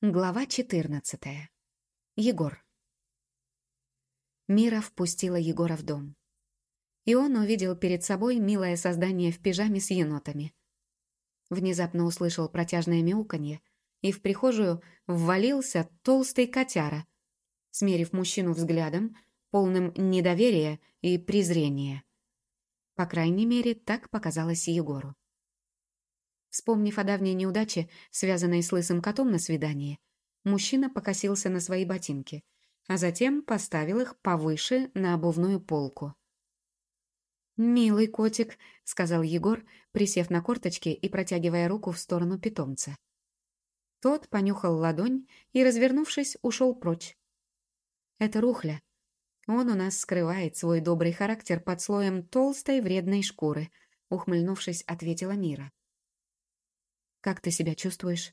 Глава 14. Егор. Мира впустила Егора в дом. И он увидел перед собой милое создание в пижаме с енотами. Внезапно услышал протяжное мяуканье, и в прихожую ввалился толстый котяра, смерив мужчину взглядом, полным недоверия и презрения. По крайней мере, так показалось Егору. Вспомнив о давней неудаче, связанной с лысым котом на свидании, мужчина покосился на свои ботинки, а затем поставил их повыше на обувную полку. «Милый котик», — сказал Егор, присев на корточки и протягивая руку в сторону питомца. Тот понюхал ладонь и, развернувшись, ушел прочь. «Это Рухля. Он у нас скрывает свой добрый характер под слоем толстой вредной шкуры», — ухмыльнувшись, ответила Мира. Как ты себя чувствуешь?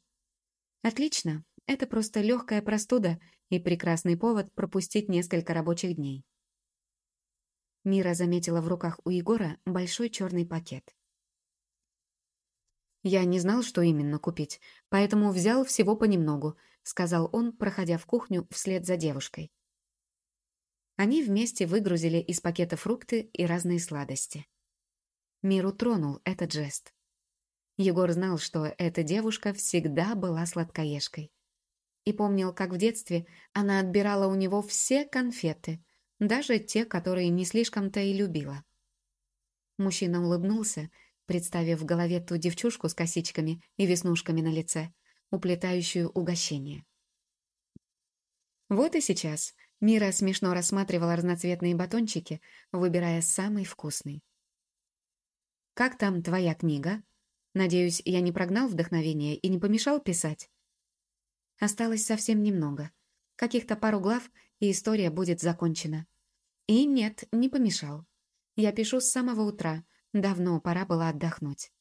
Отлично. Это просто легкая простуда и прекрасный повод пропустить несколько рабочих дней. Мира заметила в руках у Егора большой черный пакет. «Я не знал, что именно купить, поэтому взял всего понемногу», сказал он, проходя в кухню вслед за девушкой. Они вместе выгрузили из пакета фрукты и разные сладости. Миру тронул этот жест. Егор знал, что эта девушка всегда была сладкоежкой. И помнил, как в детстве она отбирала у него все конфеты, даже те, которые не слишком-то и любила. Мужчина улыбнулся, представив в голове ту девчушку с косичками и веснушками на лице, уплетающую угощение. Вот и сейчас Мира смешно рассматривала разноцветные батончики, выбирая самый вкусный. «Как там твоя книга?» Надеюсь, я не прогнал вдохновение и не помешал писать. Осталось совсем немного. Каких-то пару глав, и история будет закончена. И нет, не помешал. Я пишу с самого утра. Давно пора было отдохнуть.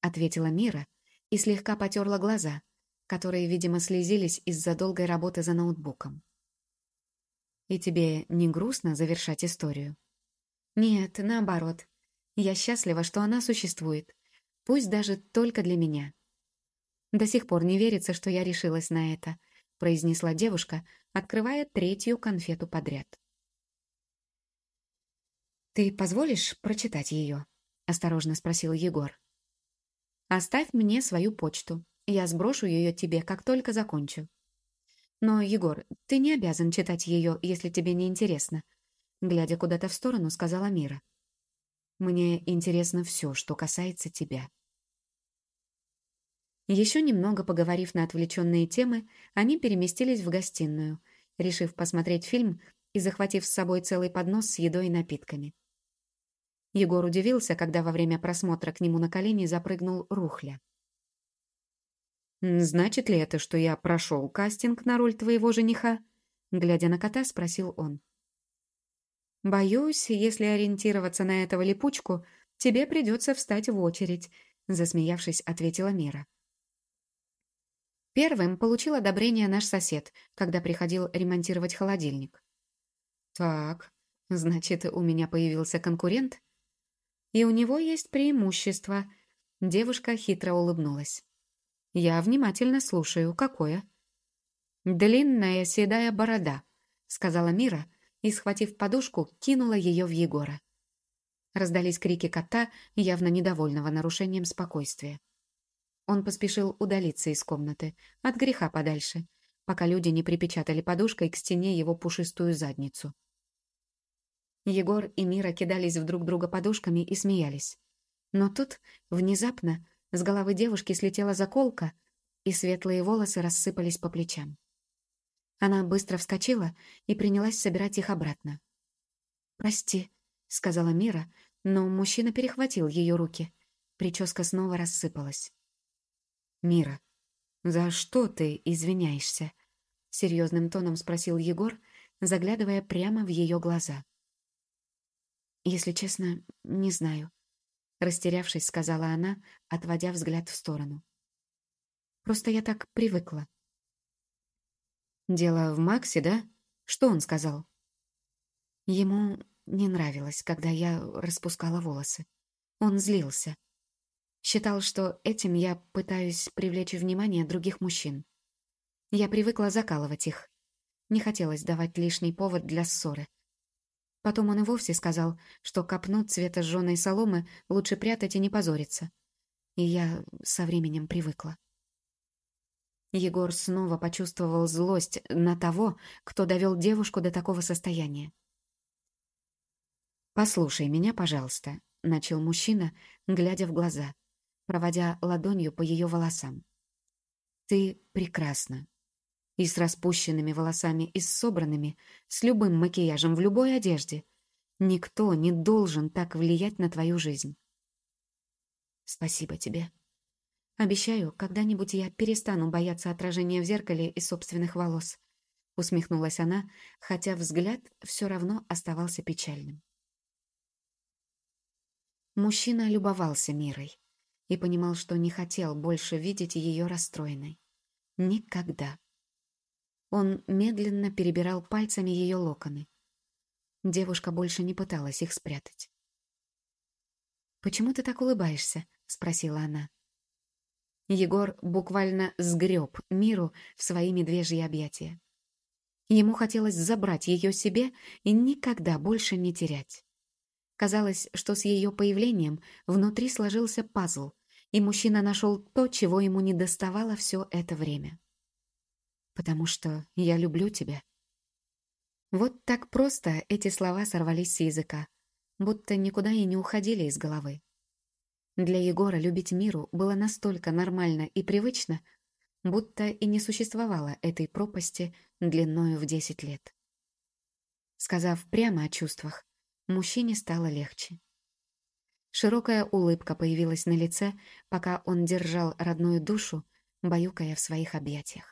Ответила Мира и слегка потерла глаза, которые, видимо, слезились из-за долгой работы за ноутбуком. «И тебе не грустно завершать историю?» «Нет, наоборот. Я счастлива, что она существует. Пусть даже только для меня. До сих пор не верится, что я решилась на это, произнесла девушка, открывая третью конфету подряд. «Ты позволишь прочитать ее?» — осторожно спросил Егор. «Оставь мне свою почту. Я сброшу ее тебе, как только закончу». «Но, Егор, ты не обязан читать ее, если тебе не интересно», глядя куда-то в сторону, сказала Мира. Мне интересно все, что касается тебя. Еще немного поговорив на отвлеченные темы, они переместились в гостиную, решив посмотреть фильм и захватив с собой целый поднос с едой и напитками. Егор удивился, когда во время просмотра к нему на колени запрыгнул Рухля. «Значит ли это, что я прошел кастинг на роль твоего жениха?» Глядя на кота, спросил он. «Боюсь, если ориентироваться на этого липучку, тебе придется встать в очередь», засмеявшись, ответила Мира. Первым получил одобрение наш сосед, когда приходил ремонтировать холодильник. «Так, значит, у меня появился конкурент?» «И у него есть преимущество», — девушка хитро улыбнулась. «Я внимательно слушаю. Какое?» «Длинная седая борода», — сказала Мира, — и, схватив подушку, кинула ее в Егора. Раздались крики кота, явно недовольного нарушением спокойствия. Он поспешил удалиться из комнаты, от греха подальше, пока люди не припечатали подушкой к стене его пушистую задницу. Егор и Мира кидались в друг друга подушками и смеялись. Но тут, внезапно, с головы девушки слетела заколка, и светлые волосы рассыпались по плечам. Она быстро вскочила и принялась собирать их обратно. «Прости», — сказала Мира, но мужчина перехватил ее руки. Прическа снова рассыпалась. «Мира, за что ты извиняешься?» — серьезным тоном спросил Егор, заглядывая прямо в ее глаза. «Если честно, не знаю», — растерявшись, сказала она, отводя взгляд в сторону. «Просто я так привыкла. «Дело в Максе, да? Что он сказал?» Ему не нравилось, когда я распускала волосы. Он злился. Считал, что этим я пытаюсь привлечь внимание других мужчин. Я привыкла закалывать их. Не хотелось давать лишний повод для ссоры. Потом он и вовсе сказал, что копну цвета сжёной соломы лучше прятать и не позориться. И я со временем привыкла. Егор снова почувствовал злость на того, кто довел девушку до такого состояния. «Послушай меня, пожалуйста», — начал мужчина, глядя в глаза, проводя ладонью по ее волосам. «Ты прекрасна. И с распущенными волосами, и с собранными, с любым макияжем, в любой одежде. Никто не должен так влиять на твою жизнь». «Спасибо тебе», Обещаю, когда-нибудь я перестану бояться отражения в зеркале и собственных волос. Усмехнулась она, хотя взгляд все равно оставался печальным. Мужчина любовался мирой и понимал, что не хотел больше видеть ее расстроенной. Никогда. Он медленно перебирал пальцами ее локоны. Девушка больше не пыталась их спрятать. «Почему ты так улыбаешься?» — спросила она. Егор буквально сгреб миру в свои медвежьи объятия. Ему хотелось забрать ее себе и никогда больше не терять. Казалось, что с ее появлением внутри сложился пазл, и мужчина нашел то, чего ему не доставало все это время. «Потому что я люблю тебя». Вот так просто эти слова сорвались с языка, будто никуда и не уходили из головы. Для Егора любить миру было настолько нормально и привычно, будто и не существовало этой пропасти длиною в десять лет. Сказав прямо о чувствах, мужчине стало легче. Широкая улыбка появилась на лице, пока он держал родную душу, баюкая в своих объятиях.